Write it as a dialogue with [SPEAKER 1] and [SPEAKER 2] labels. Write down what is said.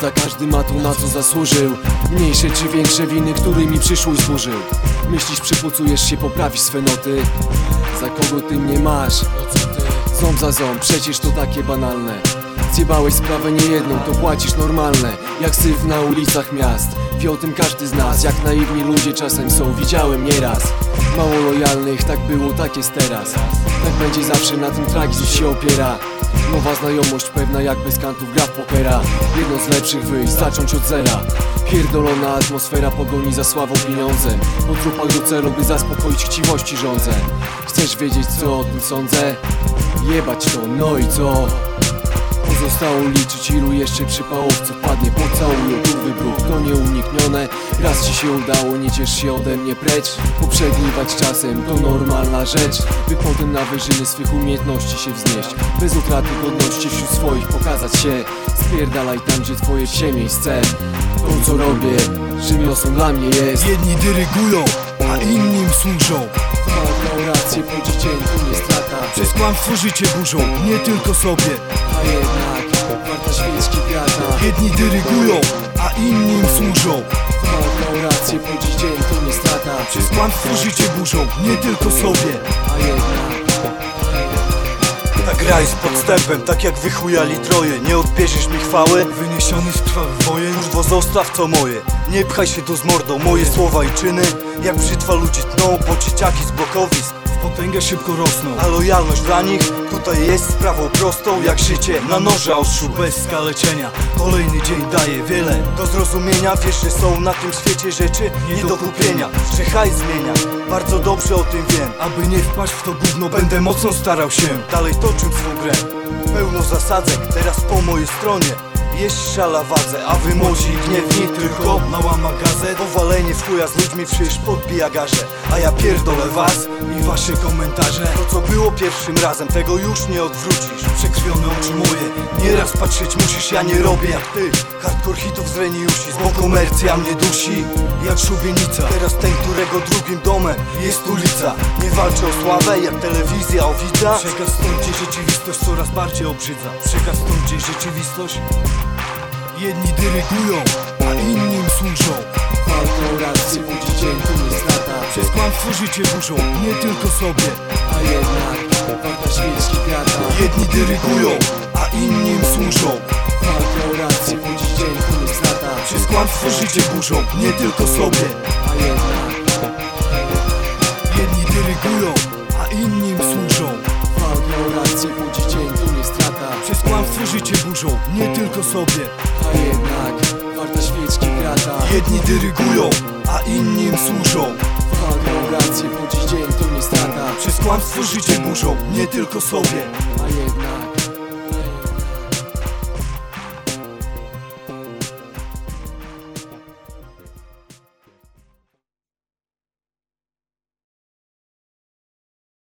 [SPEAKER 1] prawda każdy ma to na co zasłużył. Mniejsze czy większe winy, którymi przyszłość zburzył. Myślisz przypucujesz się, poprawisz swe noty. Za kogo ty mnie masz? Ząb za ząb, przecież to takie banalne. Zjebałeś sprawę niejedną, to płacisz normalne. Jak syf na ulicach miast Wie o tym każdy z nas, jak naiwni ludzie czasem są Widziałem nieraz. Mało lojalnych, tak było, tak jest teraz. Tak będzie zawsze, na tym tragizm się opiera Nowa znajomość pewna jak bez kantów gra w pokera Jedno z lepszych wyjść, zacząć od zera Pierdolona atmosfera pogoni za sławą pieniądzem Po trupach do celu, by zaspokoić chciwości rządzę Chcesz wiedzieć co o tym sądzę? Jebać to, no i co? Pozostało liczyć ilu jeszcze przypałowców padnie Pocałują kurwy bruk, to nieuniknione. Raz ci się udało, nie ciesz się ode mnie precz. Poprzegniwać czasem to normalna rzecz By potem na wyżyny swych umiejętności się wznieść. Bez utraty godności wśród swoich pokazać się. Spierdalaj tam gdzie twoje wsie miejsce To co robię, rzemiosłem dla mnie jest.
[SPEAKER 2] Jedni dyrygują, a innym służą.
[SPEAKER 1] Walka o rację, po dzień to nie strata.
[SPEAKER 2] Przez kłamstwo życie burzą, nie tylko sobie.
[SPEAKER 1] A jednak,
[SPEAKER 2] Jedni dyrygują, a innym służą.
[SPEAKER 1] Walka o rację, po dzień to nie strata.
[SPEAKER 2] Przez kłamstwo życie burzą, nie tylko sobie.
[SPEAKER 1] A jednak.
[SPEAKER 3] Ta gra jest podstępem, tak jak wychujali troje. Nie odbierzesz mi chwały?
[SPEAKER 2] Wyniesiony z krwawych wojen.
[SPEAKER 3] Kurwo zostaw co moje. Nie pchaj się tu z mordą Moje słowa i czyny. Jak brzytwa ludzi tną Po dzieciaki z blokowisk
[SPEAKER 2] potęgę szybko rosną.
[SPEAKER 3] A lojalność dla nich Tutaj jest sprawą prostą. Jak życie na noże ostrzu
[SPEAKER 2] Bez skaleczenia, kolejny dzień daje wiele
[SPEAKER 3] Do zrozumienia. Wiesz, że są na tym świecie rzeczy Nie do kupienia. Że hajs zmienia. Bardzo dobrze o tym wiem.
[SPEAKER 2] Aby nie wpaść w to gówno, będę mocno starał się
[SPEAKER 3] Dalej toczę swą grę. Pełno zasadzek, teraz po mojej stronie. Jest szala wadze, a wy młodzi i gniewni tylko
[SPEAKER 2] Mała magazet
[SPEAKER 3] W chuja z ludźmi przecież podbija garze. A ja pierdolę was
[SPEAKER 2] i wasze komentarze.
[SPEAKER 3] To co było pierwszym razem, tego już nie odwrócisz.
[SPEAKER 2] Przekrwione oczy moje
[SPEAKER 3] Nieraz patrzeć musisz, ja nie robię jak ty. Hardcore hitów z Reniusi, bo komercja mnie dusi.
[SPEAKER 2] Jak szubienica
[SPEAKER 3] Teraz ten, którego drugim domem jest ulica. Nie walczę o sławę jak telewizja o widza.
[SPEAKER 2] Przekaz stąd, gdzie rzeczywistość coraz bardziej obrzydza. Przekaz stąd, gdzie rzeczywistość Jedni dyrygują, a innym służą
[SPEAKER 1] O rację, budzi dzień to nie strata
[SPEAKER 2] Przez kłamstwo życie burzą, nie tylko sobie
[SPEAKER 1] A jednak, warta świeczki wiata
[SPEAKER 2] Jedni dyrygują, a innym służą.
[SPEAKER 1] Walka o rację, budzi dzień to nie strata
[SPEAKER 2] Przez kłamstwo życie burzą, nie tylko sobie
[SPEAKER 1] A jednak,
[SPEAKER 2] Jedni dyrygują, a innym służą.
[SPEAKER 1] Walka o rację, budzi dzień to nie strata
[SPEAKER 2] Przez kłamstwo życie burzą, nie tylko sobie
[SPEAKER 1] A jednak, warta
[SPEAKER 2] Jedni dyrygują, a innym służą.
[SPEAKER 1] Walka o rację, budzi dzień to nie strata.
[SPEAKER 2] Przez kłamstwo życie burzą, nie tylko sobie.
[SPEAKER 1] A jednak